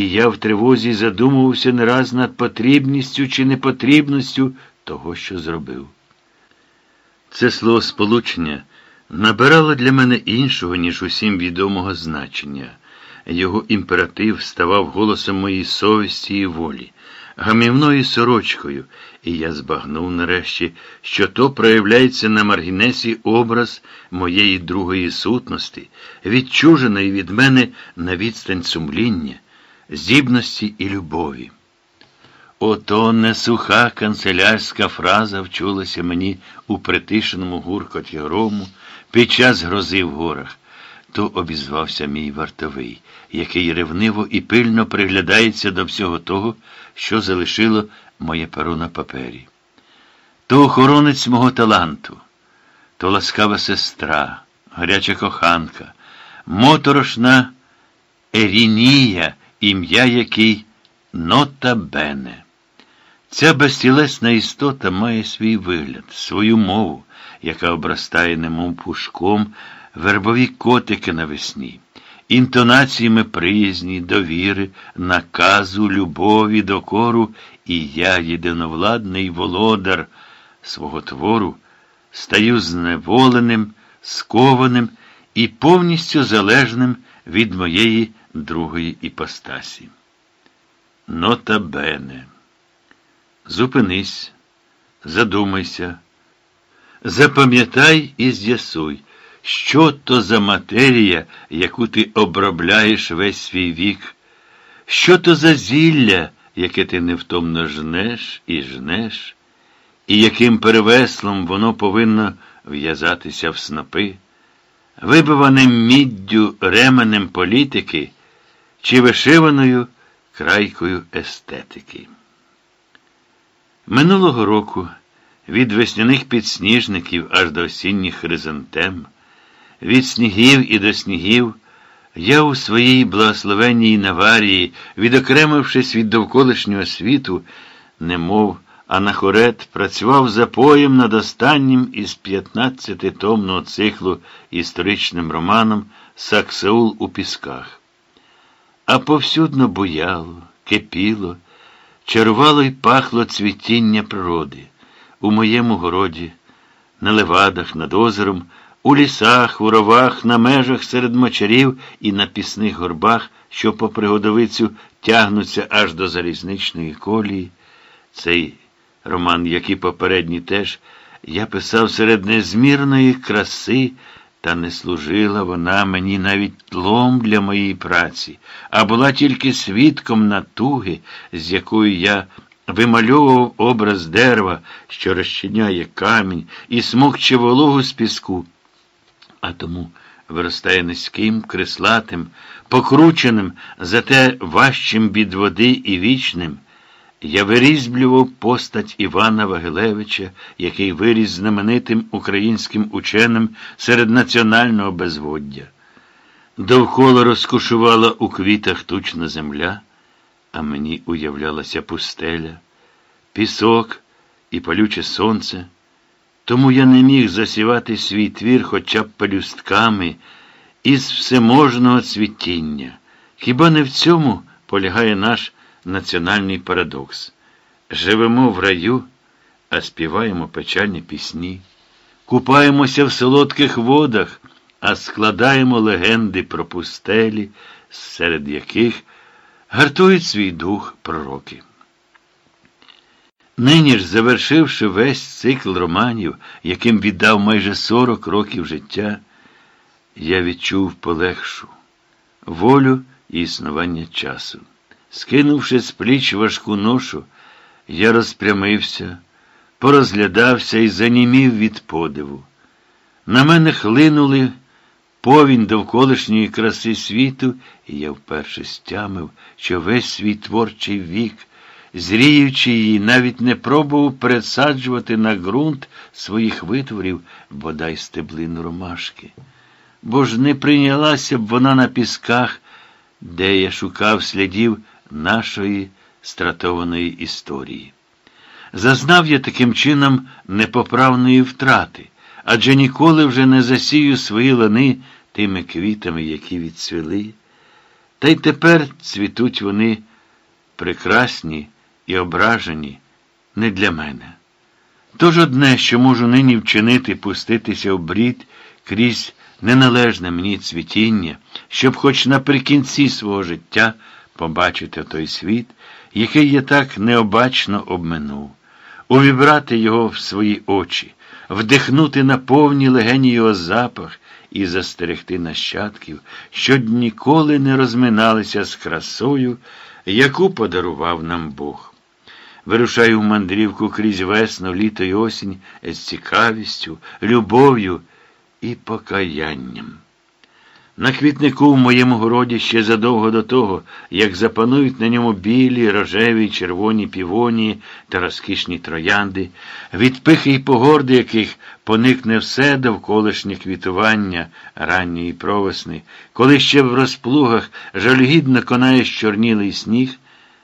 і я в тривозі задумувався не раз над потрібністю чи непотрібністю того, що зробив. Це слово сполучення набирало для мене іншого, ніж усім відомого значення. Його імператив ставав голосом моєї совісті і волі, гамівною сорочкою, і я збагнув нарешті, що то проявляється на маргінесі образ моєї другої сутності, відчуженої від мене на відстань сумління, здібності і любові. Ото не суха канцелярська фраза вчулася мені у притишеному гуркоті грому під час грози в горах. То обізвався мій вартовий, який ревниво і пильно приглядається до всього того, що залишило моє перо на папері. То охоронець мого таланту, то ласкава сестра, гаряча коханка, моторошна Ерінія, ім'я який Нота Бене. Ця безтілесна істота має свій вигляд, свою мову, яка обрастає немов пушком вербові котики навесні, інтонаціями приязні, довіри, наказу, любові, докору, і я, єдиновладний володар свого твору, стаю зневоленим, скованим і повністю залежним від моєї другої іпостасі. Нота Бене. Зупинись, задумайся, запам'ятай і з'ясуй, що то за матерія, яку ти обробляєш весь свій вік, що то за зілля, яке ти невтомно жнеш і жнеш, і яким перевеслом воно повинно в'язатися в снопи, вибиваним міддю ременем політики чи вишиваною крайкою естетики. Минулого року від весняних підсніжників аж до осінніх хризантем, від снігів і до снігів, я у своїй благословенній Наварії, відокремившись від довколишнього світу, немов анахорет, працював запоєм над останнім із 15-томного циклу історичним романом Саксеул у Пісках. А повсюдно буяло, кипіло чарувало й пахло цвітіння природи. У моєму городі, на левадах, над озером, у лісах, у ровах, на межах серед мочарів і на пісних горбах, що по пригодовицю тягнуться аж до залізничної колії. Цей роман, як і попередній теж, я писав серед незмірної краси. Та не служила вона мені навіть тлом для моєї праці, а була тільки свідком натуги, з якою я вимальовував образ дерева, що розчиняє камінь і смокче вологу з піску, а тому виростає низьким, крислатим, покрученим, зате важчим від води і вічним. Я вирізблював постать Івана Вагилевича, який виріс знаменитим українським ученим серед національного безводдя. Довкола розкошувала у квітах тучна земля, а мені уявлялася пустеля, пісок і палюче сонце. Тому я не міг засівати свій твір хоча б пелюстками із всеможного цвітіння. Хіба не в цьому полягає наш національний парадокс. Живемо в раю, а співаємо печальні пісні, купаємося в солодких водах, а складаємо легенди про пустелі, серед яких гартують свій дух пророки. Нині ж, завершивши весь цикл романів, яким віддав майже 40 років життя, я відчув полегшу волю існування часу. Скинувши з пліч важку ношу, я розпрямився, порозглядався і занімів від подиву. На мене хлинули повінь довколишньої краси світу, і я вперше стямив, що весь свій творчий вік, зріючи її, навіть не пробував пересаджувати на ґрунт своїх витворів бодай стеблину ромашки. Бо ж не прийнялася б вона на пісках, де я шукав слідів нашої стратованої історії. Зазнав я таким чином непоправної втрати, адже ніколи вже не засію свої лани тими квітами, які відцвіли. Та й тепер цвітуть вони прекрасні і ображені не для мене. Тож одне, що можу нині вчинити, пуститися в брід крізь неналежне мені цвітіння, щоб хоч наприкінці свого життя побачити той світ, який я так необачно обминув, увібрати його в свої очі, вдихнути на повні легені його запах і застерегти нащадків, щоб ніколи не розминалися з красою, яку подарував нам Бог. Вирушаю в мандрівку крізь весну, літо й осінь з цікавістю, любов'ю і покаянням. На квітнику в моєму городі ще задовго до того, як запанують на ньому білі, рожеві, червоні півоні та розкішні троянди, від пихи й погорди яких поникне все довколишнє квітування ранньої провесни, коли ще в розплугах жалюгідно конає чорнілий сніг,